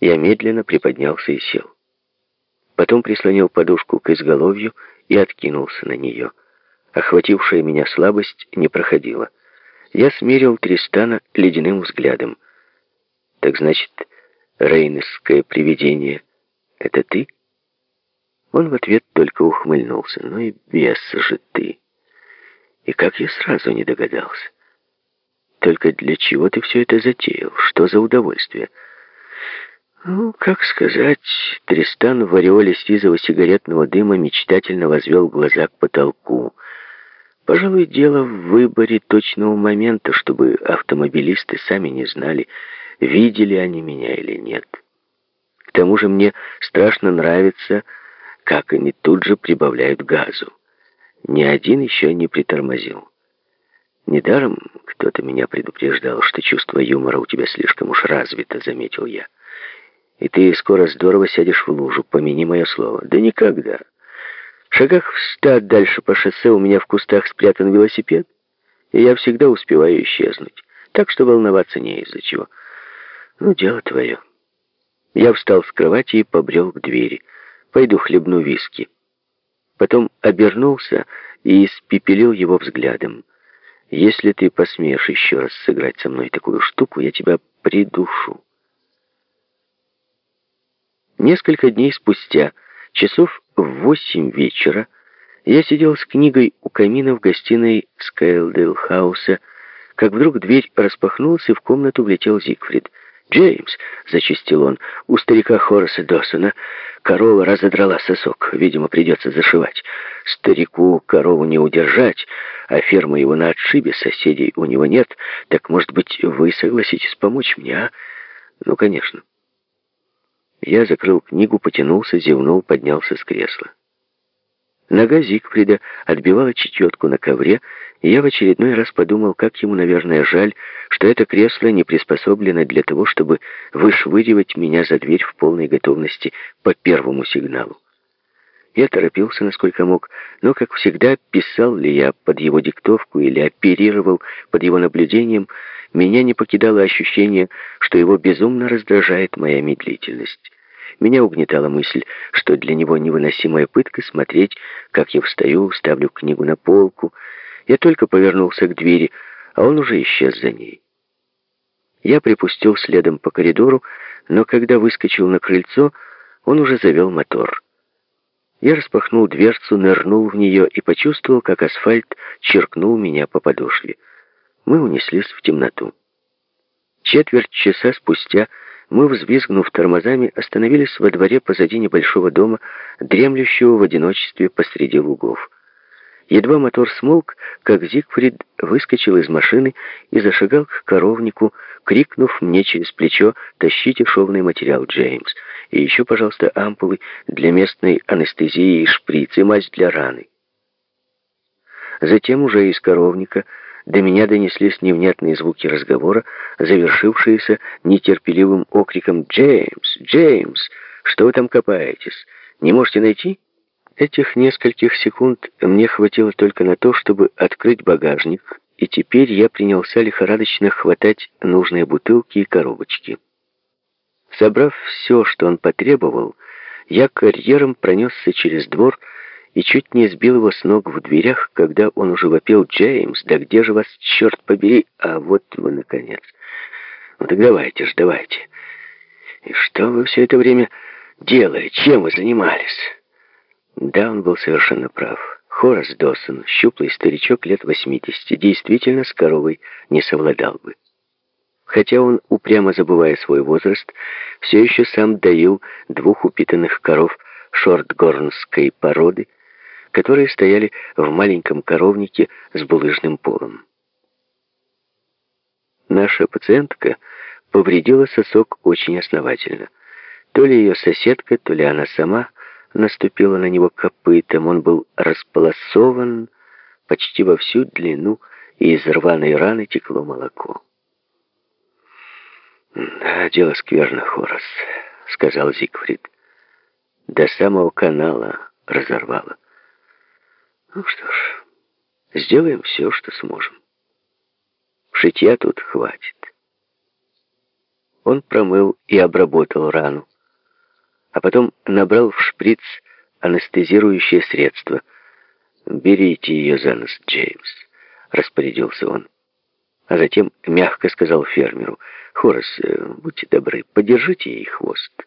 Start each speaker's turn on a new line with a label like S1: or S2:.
S1: Я медленно приподнялся и сел. Потом прислонил подушку к изголовью и откинулся на нее. Охватившая меня слабость не проходила. Я смерил Тристана ледяным взглядом. «Так значит, рейнесское привидение — это ты?» Он в ответ только ухмыльнулся. «Ну и бес же ты!» И как я сразу не догадался. Только для чего ты все это затеял? Что за удовольствие?» Ну, как сказать, Тристан в ореоле сизого сигаретного дыма мечтательно возвел глаза к потолку. Пожалуй, дело в выборе точного момента, чтобы автомобилисты сами не знали, видели они меня или нет. К тому же мне страшно нравится, как они тут же прибавляют газу. Ни один еще не притормозил. Недаром кто-то меня предупреждал, что чувство юмора у тебя слишком уж развито, заметил я. И ты скоро здорово сядешь в лужу, помяни мое слово. Да никогда. В шагах в ста дальше по шоссе у меня в кустах спрятан велосипед, и я всегда успеваю исчезнуть. Так что волноваться не из-за чего. Ну, дело твое. Я встал с кровати и побрел к двери. Пойду хлебну виски. Потом обернулся и испепелил его взглядом. «Если ты посмеешь еще раз сыграть со мной такую штуку, я тебя придушу». Несколько дней спустя, часов в восемь вечера, я сидел с книгой у камина в гостиной Скелдейл-хауса, как вдруг дверь распахнулась, и в комнату влетел Зигфрид. «Джеймс!» — зачистил он. «У старика Хораса Досона корова разодрала сосок. Видимо, придется зашивать. Старику корову не удержать, а ферма его на отшибе, соседей у него нет. Так, может быть, вы согласитесь помочь мне, а?» «Ну, конечно». Я закрыл книгу, потянулся, зевнул, поднялся с кресла. Нога Зигфрида отбивала чечетку на ковре, и я в очередной раз подумал, как ему, наверное, жаль, что это кресло не приспособлено для того, чтобы вышвыривать меня за дверь в полной готовности по первому сигналу. Я торопился, насколько мог, но, как всегда, писал ли я под его диктовку или оперировал под его наблюдением, меня не покидало ощущение, что его безумно раздражает моя медлительность. Меня угнетала мысль, что для него невыносимая пытка смотреть, как я встаю, ставлю книгу на полку. Я только повернулся к двери, а он уже исчез за ней. Я припустил следом по коридору, но когда выскочил на крыльцо, он уже завел мотор. Я распахнул дверцу, нырнул в нее и почувствовал, как асфальт черкнул меня по подошве. Мы унеслись в темноту. Четверть часа спустя мы, взвизгнув тормозами, остановились во дворе позади небольшого дома, дремлющего в одиночестве посреди лугов. Едва мотор смолк, как Зигфрид выскочил из машины и зашагал к коровнику, крикнув мне через плечо «Тащите шовный материал, Джеймс! И еще, пожалуйста, ампулы для местной анестезии и шприц, и мазь для раны». Затем уже из коровника до меня донеслись невнятные звуки разговора, завершившиеся нетерпеливым окриком «Джеймс! Джеймс! Что вы там копаетесь? Не можете найти?» Этих нескольких секунд мне хватило только на то, чтобы открыть багажник, и теперь я принялся лихорадочно хватать нужные бутылки и коробочки. Собрав все, что он потребовал, я карьером пронесся через двор и чуть не сбил его с ног в дверях, когда он уже вопил «Джеймс, да где же вас, черт побери, а вот вы, наконец». «Ну так давайте ж, давайте. И что вы все это время делали? Чем вы занимались?» Да, он был совершенно прав. Хорас Досон, щуплый старичок лет 80, действительно с коровой не совладал бы. Хотя он, упрямо забывая свой возраст, все еще сам доил двух упитанных коров шортгорнской породы, которые стояли в маленьком коровнике с булыжным полом. Наша пациентка повредила сосок очень основательно. То ли ее соседка, то ли она сама наступила на него копытом. Он был располосован почти во всю длину, и из рваной раны текло молоко. «Да, дело скверно, Хорос», — сказал Зигфрид. «До самого канала разорвало». Ну что ж, сделаем все, что сможем. Шитья тут хватит. Он промыл и обработал рану, а потом набрал в шприц анестезирующее средство. «Берите ее за нос, Джеймс», — распорядился он. А затем мягко сказал фермеру, «Хорас, э, будьте добры, подержите ей хвост».